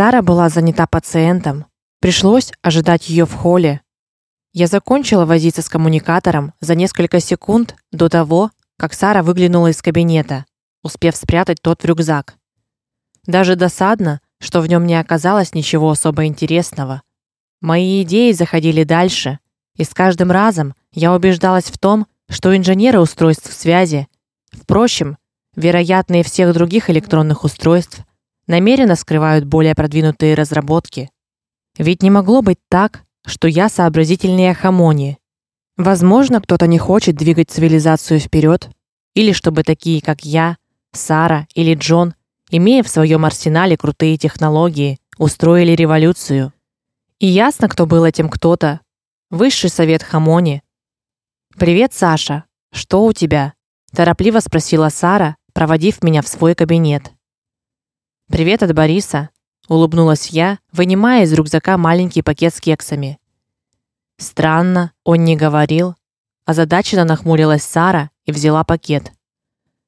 Сара была занята пациентом. Пришлось ожидать ее в холле. Я закончила возиться с коммуникатором за несколько секунд до того, как Сара выглянула из кабинета, успев спрятать тот в рюкзак. Даже досадно, что в нем не оказалось ничего особо интересного. Мои идеи заходили дальше, и с каждым разом я убеждалась в том, что инженеры устройств связи, впрочем, вероятные всех других электронных устройств, намеренно скрывают более продвинутые разработки. Ведь не могло быть так, что я сообразительнее Хамони. Возможно, кто-то не хочет двигать цивилизацию вперед, или чтобы такие, как я, Сара или Джон, имея в своем арсенале крутые технологии, устроили революцию. И ясно, кто был этим кто-то. Высший совет Хамони. Привет, Саша. Что у тебя? торопливо спросила Сара, проводив меня в свой кабинет. Привет от Бориса, улыбнулась я, вынимая из рюкзака маленький пакет с кексами. Странно, он не говорил. Озадаченно нахмурилась Сара и взяла пакет.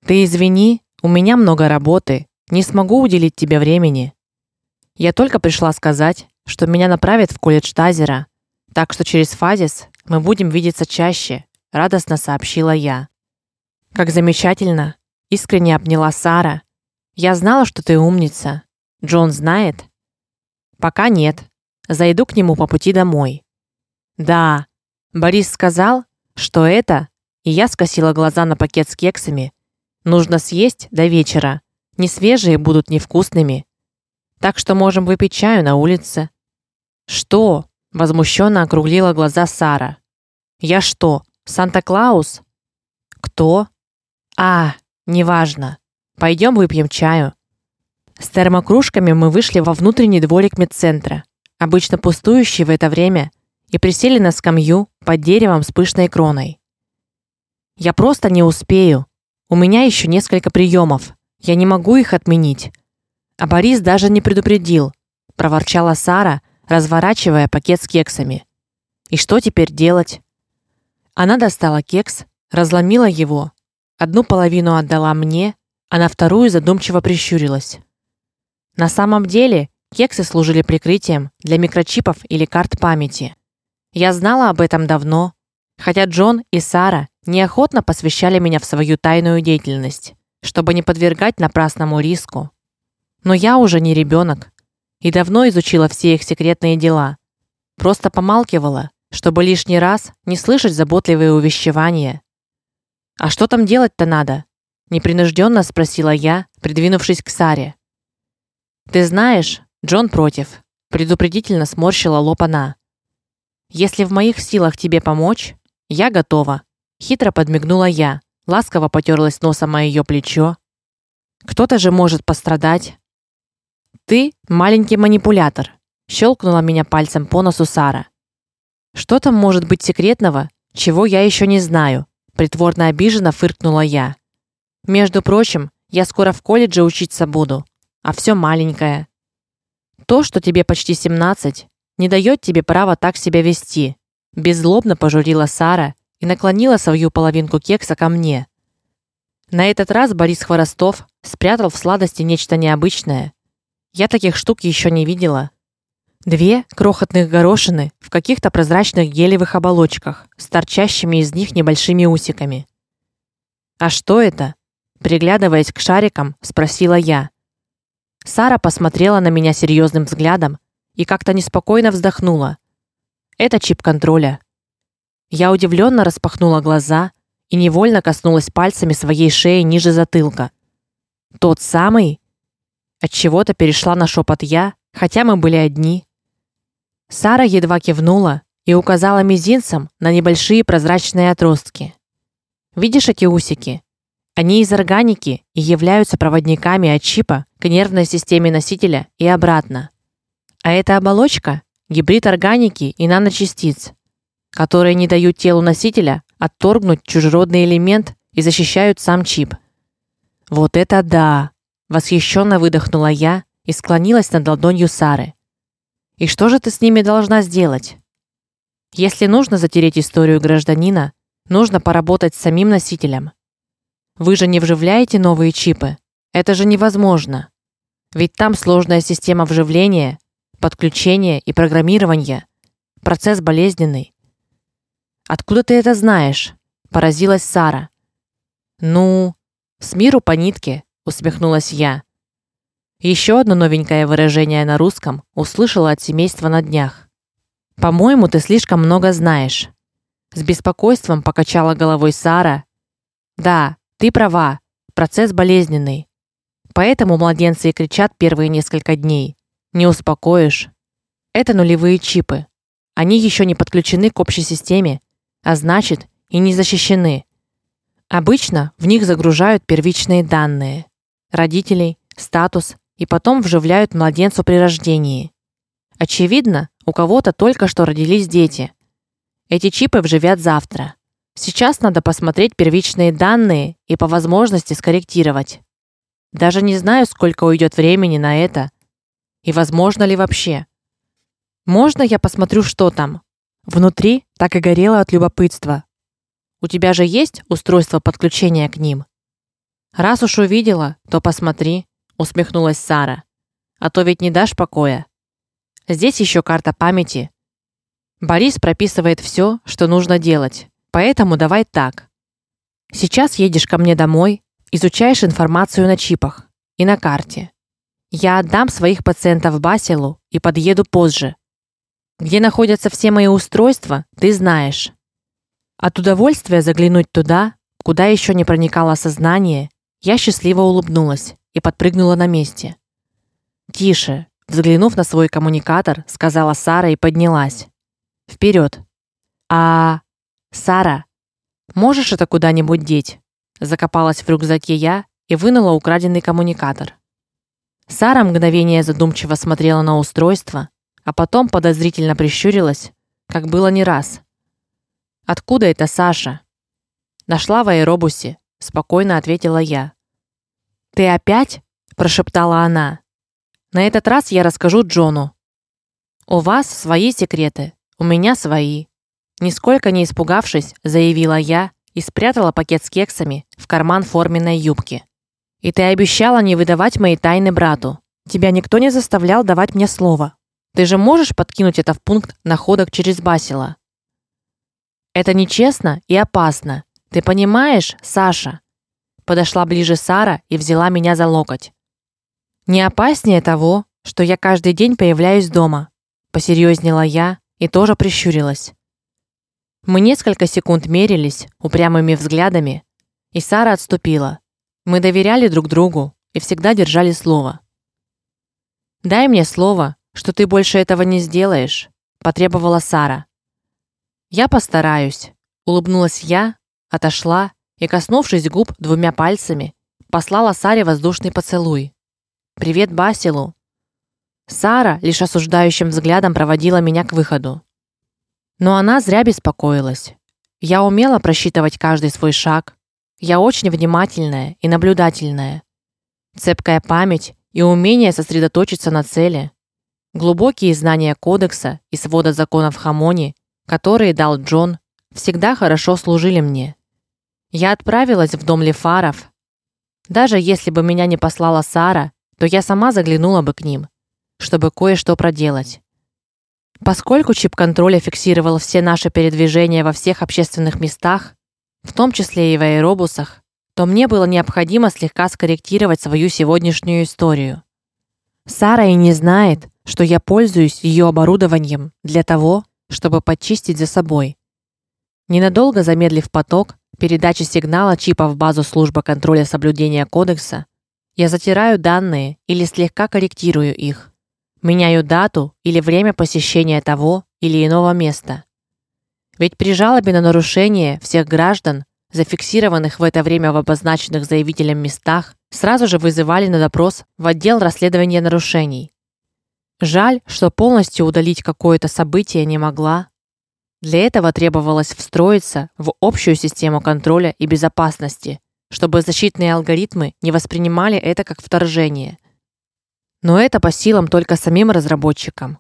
Ты извини, у меня много работы, не смогу уделить тебе времени. Я только пришла сказать, что меня направят в колледж Тазера, так что через фазис мы будем видеться чаще, радостно сообщила я. Как замечательно, искренне обняла Сара. Я знала, что ты умница. Джон знает? Пока нет. Зайду к нему по пути домой. Да. Борис сказал, что это, и я скосила глаза на пакет с кексами. Нужно съесть до вечера. Не свежие будут невкусными. Так что можем выпить чаю на улице. Что? возмущенно округлила глаза Сара. Я что, Санта-Клаус? Кто? А, неважно. Пойдем выпьем чаю. С термокружками мы вышли во внутренний дворик медцентра, обычно пустующий в это время, и присели на скамью под деревом с пышной кроной. Я просто не успею. У меня еще несколько приемов. Я не могу их отменить. А Борис даже не предупредил, проворчала Сара, разворачивая пакет с кексами. И что теперь делать? Она достала кекс, разломила его. Одну половину отдала мне, а на вторую задумчиво прищурилась. На самом деле, кексы служили прикрытием для микрочипов или карт памяти. Я знала об этом давно, хотя Джон и Сара неохотно посвящали меня в свою тайную деятельность чтобы не подвергать напрасному риску. Но я уже не ребенок и давно изучила все их секретные дела. Просто помалкивала, чтобы лишний раз не слышать заботливые увещевания. А что там делать-то надо? Непринужденно спросила я, придвинувшись к Саре. Ты знаешь, Джон против, предупредительно сморщила лоб она. Если в моих силах тебе помочь, я готова, хитро подмигнула я, ласково потёрлась носом о её плечо. Кто-то же может пострадать. Ты маленький манипулятор, щелкнула меня пальцем по носу Сара. Что там может быть секретного, чего я ещё не знаю? притворно обиженно фыркнула я. Между прочим, я скоро в колледже учиться буду, а всё маленькое. То, что тебе почти 17, не даёт тебе права так себя вести, беззлобно пожурила Сара и наклонила свою половинку кекса ко мне. На этот раз Борис Хворостов спрятал в сладости нечто необычное. Я таких штук еще не видела. Две крохотных горошины в каких-то прозрачных гелевых оболочках с торчащими из них небольшими усиками. А что это? Приглядываясь к шарикам, спросила я. Сара посмотрела на меня серьезным взглядом и как-то неспокойно вздохнула. Это чип контроля. Я удивленно распахнула глаза и невольно коснулась пальцами своей шеи ниже затылка. Тот самый? От чего-то перешла на шепот я, хотя мы были одни. Сара едва кивнула и указала мизинцем на небольшие прозрачные отростки. Видишь эти усики? Они из органики и являются проводниками от чипа к нервной системе носителя и обратно. А эта оболочка гибрид органики и наночастиц которые не дают телу носителя отторгнуть чужеродный элемент и защищают сам чип. Вот это да, восхищенно выдохнула я и склонилась над ладонью Сары. И что же ты с ними должна сделать? Если нужно затереть историю гражданина, нужно поработать с самим носителем. Вы же не вживляете новые чипы. Это же невозможно. Ведь там сложная система вживления, подключения и программирования. Процесс болезненный. Откуда ты это знаешь? поразилась Сара. Ну, с миру по нитке, усмехнулась я. Еще одно новенькое выражение на русском услышала от семейства на днях. По-моему, ты слишком много знаешь. С беспокойством покачала головой Сара. Да, ты права. Процесс болезненный. Поэтому младенцы и кричат первые несколько дней. Не успокоишь. Это нулевые чипы. Они еще не подключены к общей системе, а значит, и не защищены. Обычно в них загружают первичные данные: родителей, статус и потом вживляют младенцу при рождении. Очевидно, у кого-то только что родились дети. Эти чипы вживят завтра. Сейчас надо посмотреть первичные данные и по возможности скорректировать. Даже не знаю, сколько уйдет времени на это и возможно ли вообще. Можно я посмотрю, что там? Внутри так и горело от любопытства. У тебя же есть устройство подключения к ним? Раз уж увидела, то посмотри, усмехнулась Сара. А то ведь не дашь покоя. Здесь еще карта памяти. Борис прописывает все, что нужно делать. Поэтому давай так. Сейчас едешь ко мне домой, изучаешь информацию на чипах и на карте. Я отдам своих пациентов Басилу и подъеду позже. Где находятся все мои устройства, ты знаешь. От удовольствия заглянуть туда, куда еще не проникало сознание, я счастливо улыбнулась и подпрыгнула на месте. Тише, взглянув на свой коммуникатор, сказала Сара и поднялась. Вперед. А Сара, можешь это куда-нибудь деть? Закопалась в рюкзаке я и вынула украденный коммуникатор. Сара мгновение задумчиво смотрела на устройство, а потом подозрительно прищурилась, как было не раз. Откуда это Саша? Нашла в аэробусе, спокойно ответила я. Ты опять? прошептала она. На этот раз я расскажу Джону. У вас свои секреты, у меня свои. Нисколько не испугавшись, заявила я и спрятала пакет с кексами в карман форменной юбки. И ты обещала не выдавать мои тайны брату. Тебя никто не заставлял давать мне слово. Ты же можешь подкинуть это в пункт находок через Басила. Это нечестно и опасно. Ты понимаешь, Саша? Подошла ближе Сара и взяла меня за локоть. Не опаснее того, что я каждый день появляюсь дома, посерьезнела я и тоже прищурилась. Мы несколько секунд мерились упрямыми взглядами, и Сара отступила. Мы доверяли друг другу и всегда держали слово. Дай мне слово, что ты больше этого не сделаешь, потребовала Сара. Я постараюсь, улыбнулась я, отошла и, коснувшись губ двумя пальцами, послала Саре воздушный поцелуй. Привет Басилу. Сара лишь осуждающим взглядом проводила меня к выходу. Но она зря беспокоилась. Я умела просчитывать каждый свой шаг. Я очень внимательная и наблюдательная. Цепкая память и умение сосредоточиться на цели. Глубокие знания кодекса и свода законов Хамони которые дал Джон, всегда хорошо служили мне. Я отправилась в дом Лефаров. Даже если бы меня не послала Сара, то я сама заглянула бы к ним, чтобы кое-что проделать. Поскольку чип контроля фиксировал все наши передвижения во всех общественных местах, в том числе и в аэробусах, то мне было необходимо слегка скорректировать свою сегодняшнюю историю. Сара и не знает, что я пользуюсь ее оборудованием для того, чтобы почистить за собой. Ненадолго замедлив поток передачи сигнала чипа в базу службы контроля соблюдения кодекса, я затираю данные или слегка корректирую их. Меняю дату или время посещения того или иного места. Ведь при жалобе на нарушение всех граждан, зафиксированных в это время в обозначенных заявителем местах, сразу же вызывали на допрос в отдел расследования нарушений. Жаль, что полностью удалить какое-то событие не могла. Для этого требовалось встроиться в общую систему контроля и безопасности, чтобы защитные алгоритмы не воспринимали это как вторжение. Но это по силам только самим разработчикам.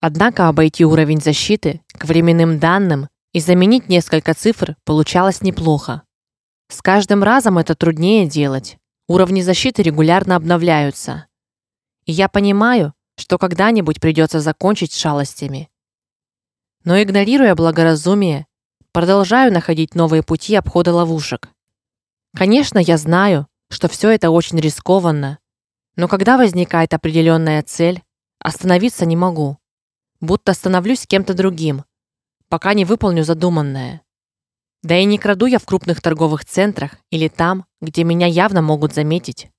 Однако обойти уровень защиты к временным данным и заменить несколько цифр получалось неплохо. С каждым разом это труднее делать. Уровни защиты регулярно обновляются. И я понимаю, что когда-нибудь придется закончить с шалостями. Но игнорируя благоразумие, продолжаю находить новые пути обхода ловушек. Конечно, я знаю, что все это очень рискованно, но когда возникает определенная цель, остановиться не могу. Будто становлюсь кем-то другим, пока не выполню задуманное. Да и не краду я в крупных торговых центрах или там, где меня явно могут заметить.